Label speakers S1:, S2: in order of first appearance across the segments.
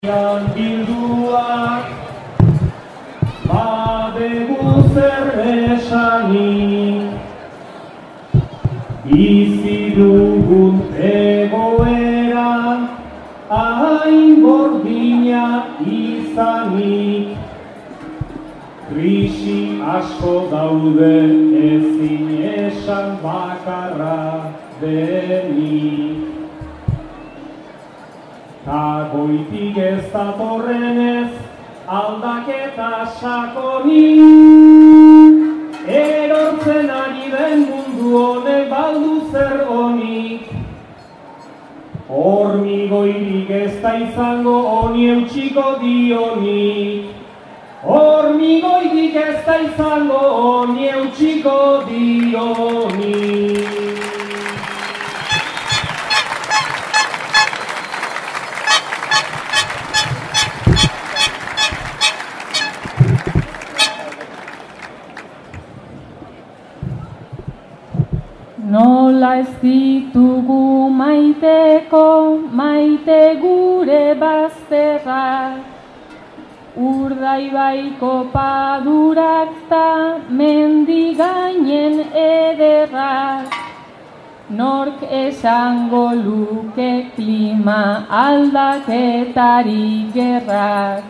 S1: Ian bilduak badegu zer esanik Bizi dugun egoera hain gordina izanik Krisi asko daude ezin esan bakarra denik goitik ez datorrenez aldaketa sakonik Erortzen ari den mundu honek baldu zer honik Hormigoirik ez da izango honi eutxiko dionik Hormigoirik ez da izango honi eutxiko dionik
S2: ez ditugu maiteko, maite gure bazterrak, Urdaibaiko padurak ta mendigainen ederrak, Nork esango luke klima aldaketari gerrak,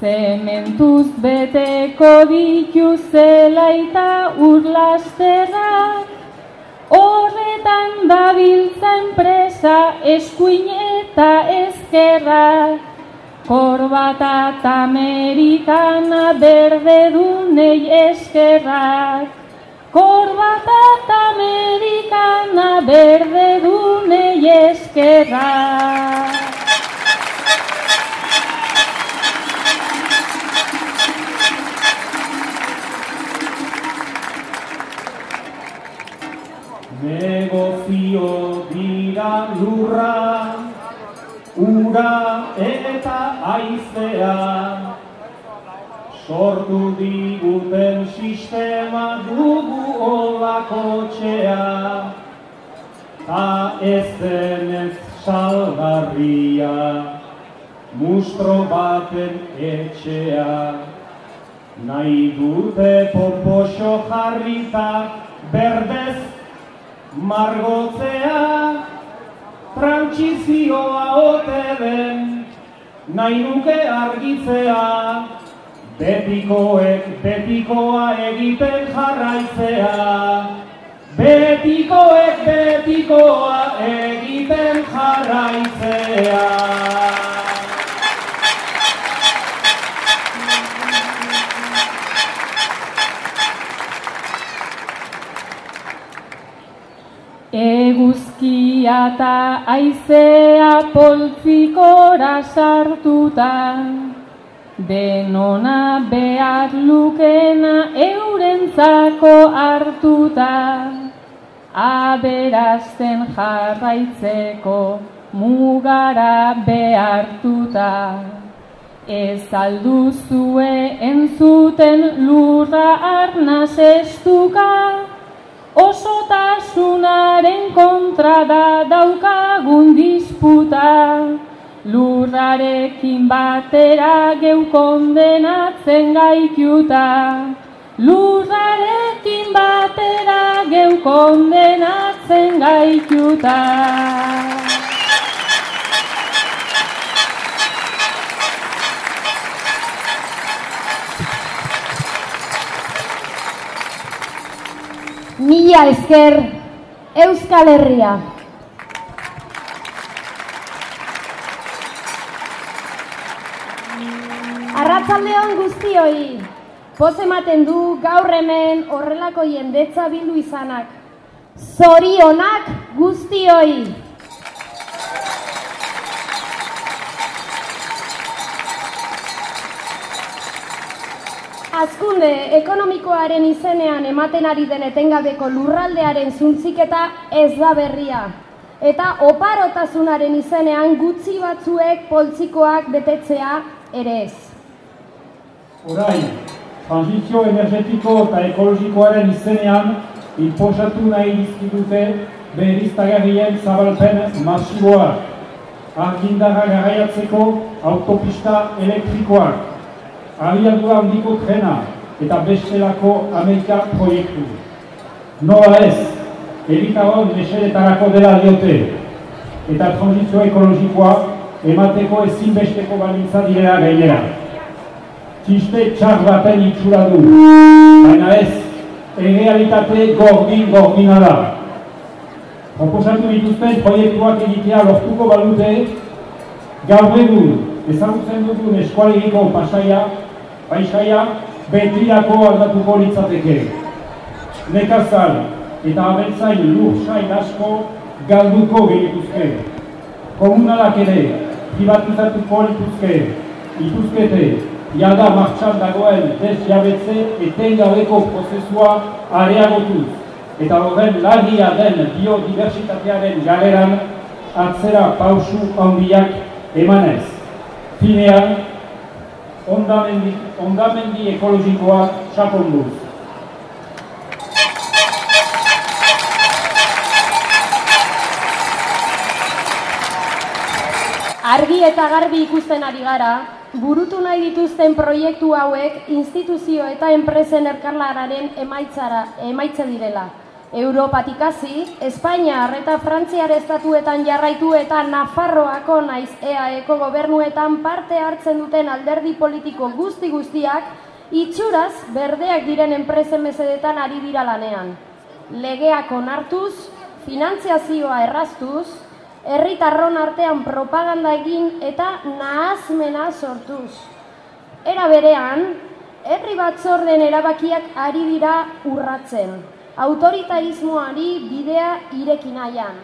S2: Zementuz beteko dituzela eta urlasterrak, Horretan dabiltza enpresa eskuin eta ezkerra, Korbata eta amerikana berde dunei eskerrak, Korbata eta amerikana berde dunei eskerrak.
S1: Negozio dira lurra, ura eta aizea, sortu diguten sistema dugu olako txea, ta ez denez salgarria, mustro baten etxea. Nahi dute popoxo jarrita, berdez margotzea, trantzizioa ote den, nahi nuke argitzea, betikoek betikoa egiten jarraitzea, betikoek betikoa egiten jarraitzea.
S2: Eguzkia eta aizea poltsikora sartuta, denona behar lukena eurentzako hartuta, aberazten jarraitzeko mugara behartuta. Ez alduzue entzuten lurra arnaz estuka, osotasunaren kontra da daukagun disputa, lurrarekin batera geu kondenatzen gaituta, lurrarekin batera geu kondenatzen gaituta.
S3: Mila esker Euskal Herria. Arratzaldeon guztioi, poz ematen du gaur hemen horrelako jendetza bildu izanak. Zorionak guztioi! Azkunde ekonomikoaren izenean ematen ari den etengabeko lurraldearen zuntziketa ez da berria. Eta oparotasunaren izenean gutxi batzuek poltsikoak betetzea ere ez.
S1: Orain, transizio energetiko eta ekologikoaren izenean inposatu nahi dizkidute beriztagarrien zabalpen masiboa. argindarra garaiatzeko autopista elektrikoak, abiadura handiko trena eta bestelako Amerika proiektu. Noa ez, eritaron mesedetarako dela diote, eta transizio ekologikoa emateko ezinbesteko balintza direla gainera. Txiste txar baten itxura du, baina ez, errealitate gordin-gordina da. Proposatu dituzten proiektuak egitea lortuko balute, gaur egun ezagutzen dugun eskualegiko pasaia, paisaia, betirako aldatuko litzateke. Nekazal eta abentzain lur sain asko galduko genituzke. Komunalak ere, privatizatuko lituzke, ituzkete, jada martxan dagoen desjabetze etengabeko prozesua areagotuz eta horren lagia den biodiversitatearen galeran atzera pausu handiak emanez. Finean, ondamendi, ondamendi ekologikoa sakonduz.
S3: Argi eta garbi ikusten ari gara, burutu nahi dituzten proiektu hauek instituzio eta enpresen erkarlararen emaitzara, emaitza direla. Europatik hasi, Espainiar eta Frantziar estatuetan jarraitu eta Nafarroako naiz EAEko gobernuetan parte hartzen duten alderdi politiko guzti guztiak itxuraz berdeak diren enpresen mesedetan ari dira lanean. Legeak onartuz, finantziazioa erraztuz, herritarron artean propaganda egin eta nahazmena sortuz. Era berean, herri batzorden erabakiak ari dira urratzen, autoritarismoari bidea ireki nahian.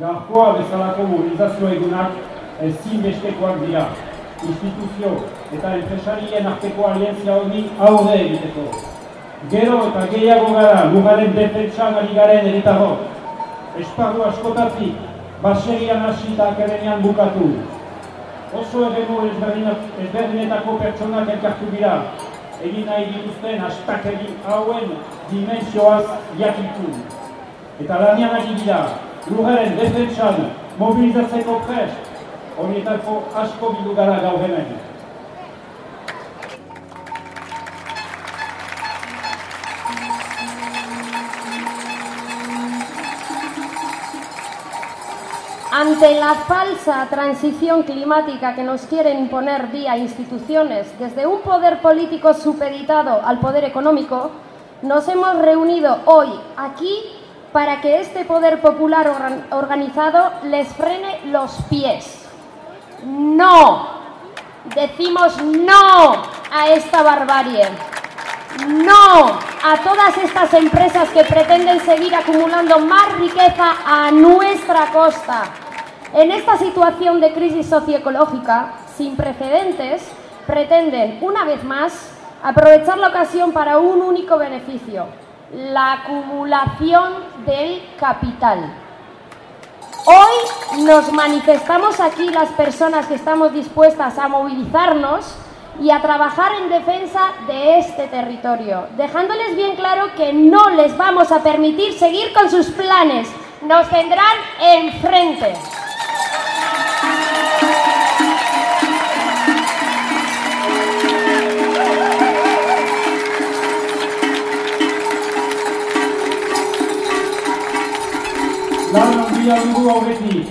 S1: Gaurkoa bezalako mobilizazio egunak ezinbestekoak dira, instituzio eta enpresarien arteko alientzia hori aurre egiteko. Gero eta gehiago gara lugaren defentsan ari garen eritarrok. Esparru askotatik, baserian hasi eta akademian bukatu. Oso erremu ezberdinetako pertsonak elkartu dira, egin nahi dituzten astakeri hauen dimensioaz jakitu. Eta lanian ari dira, lugaren defentsan mobilizatzeko prest, horietako asko bidu gara gaur hemen.
S3: Ante la falsa transición climática que nos quieren imponer vía instituciones, desde un poder político supeditado al poder económico, nos hemos reunido hoy aquí para que este poder popular organ- organizado les frene los pies. No, decimos no a esta barbarie. No a todas estas empresas que pretenden seguir acumulando más riqueza a nuestra costa. En esta situación de crisis socioecológica sin precedentes, pretenden, una vez más, aprovechar la ocasión para un único beneficio, la acumulación del capital. Hoy nos manifestamos aquí las personas que estamos dispuestas a movilizarnos y a trabajar en defensa de este territorio, dejándoles bien claro que no les vamos a permitir seguir con sus planes, nos tendrán enfrente.
S1: Handia dugu aurretik,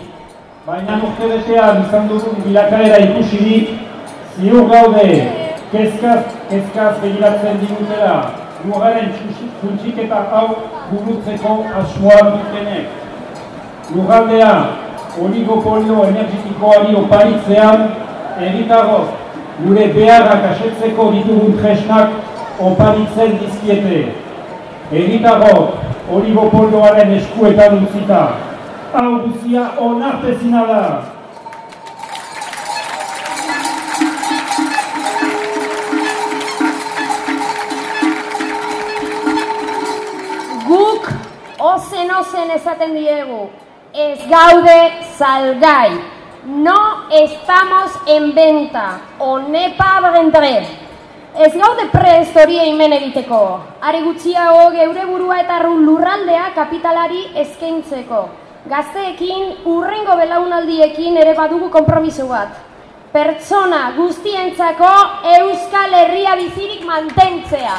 S1: baina urte betean izan dugun bilakaera ikusirik, ziur gaude, kezkaz, kezkaz begiratzen digutela, lugaren txuntxiketa hau burutzeko asmoa dutenek. Lugaldea, oligopolio energetikoari oparitzean, erritarrok, gure beharrak asetzeko ditugun tresnak oparitzen dizkiete. Erritarrok, oligopolioaren eskuetan utzita. Hau guzia onartezina da.
S3: Guk ozen ozen esaten diegu, ez gaude salgai. No estamos en venta, on n'est pas vendré. Ez gaude prest hori hemen egiteko. Are gutxiago geure burua eta lurraldea kapitalari eskaintzeko. Gazteekin, urrengo belaunaldiekin ere badugu konpromiso bat. Pertsona guztientzako Euskal Herria bizirik mantentzea.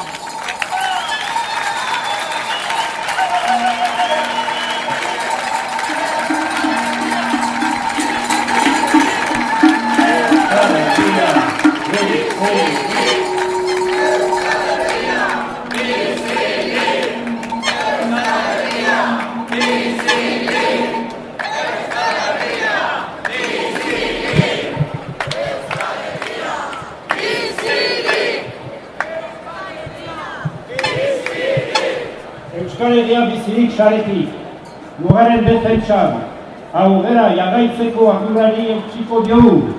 S1: Euskal Herria bizirik saretik, lugaren defentsan, aurrera jagaitzeko ardurari eutxiko diogu,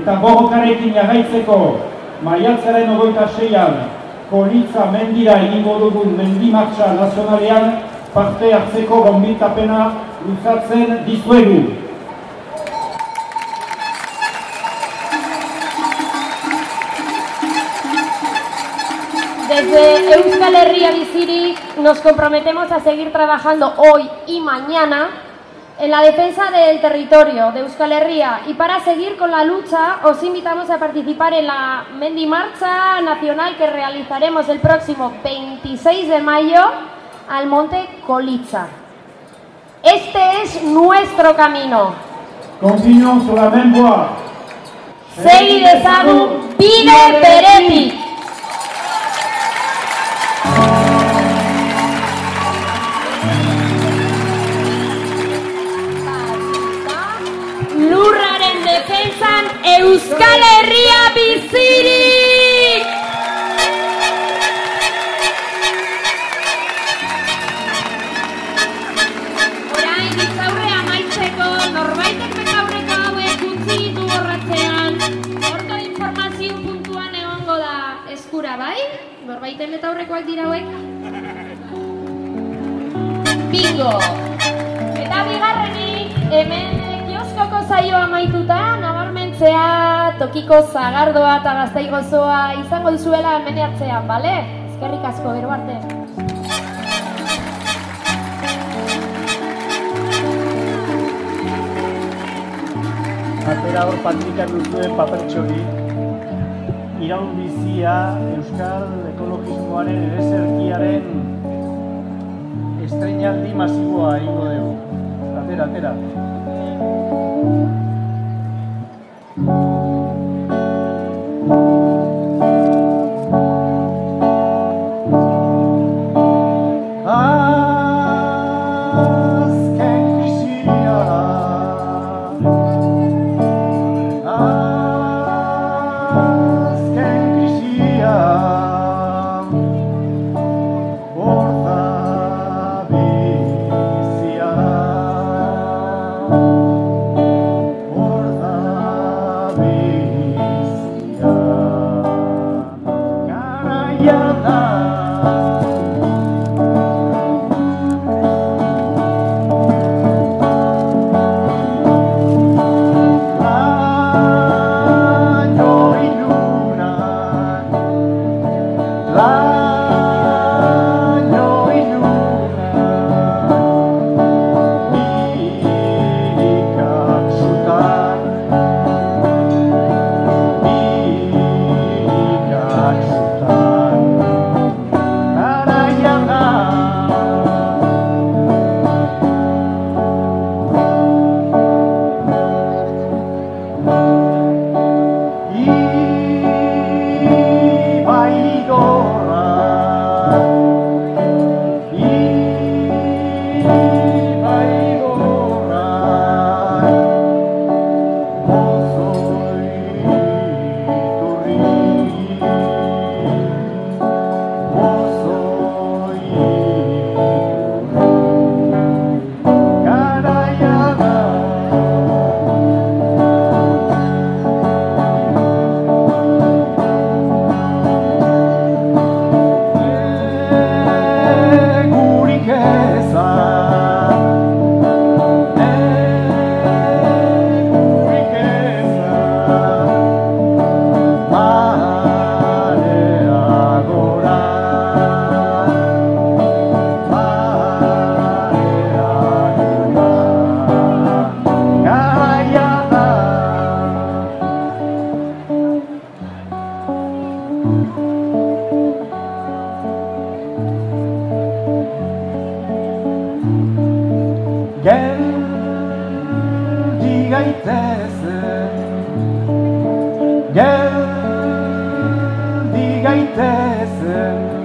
S1: eta borrokarekin jagaitzeko maiatzaren ogoita seian, kolitza mendira egingo dugun mendimartxa nazionalean parte hartzeko gombitapena luzatzen dizuegu.
S3: Desde Euskal Herria Biziri nos comprometemos a seguir trabajando hoy y mañana en la defensa del territorio de Euskal Herria y para seguir con la lucha os invitamos a participar en la Mendi Marcha Nacional que realizaremos el próximo 26 de mayo al Monte Colitza. Este es nuestro camino.
S1: Continuons sur la même voie.
S3: Segi dezagun bide beretik. Bizirik!
S2: Orain ditzaurre amaitzeko norbaitek betaurreko hauek utzi ditu borratzean. Orto informazio puntuan egongo da eskura, bai? Norbaiten betaurrekoak dira hauek? Bingo!
S3: Eta bigarrenik, hemen kioskoko zaioa amaituta, nabarmentzea, tokiko zagardoa eta gaztai gozoa izango duzuela hemen hartzean, bale? Ezkerrik asko, gero arte.
S4: Atera hor patrikan duzuen papertxori, iraun bizia Euskal Ekologismoaren ereserkiaren estreinaldi masiboa ingo dugu. Atera, atera. gaitezen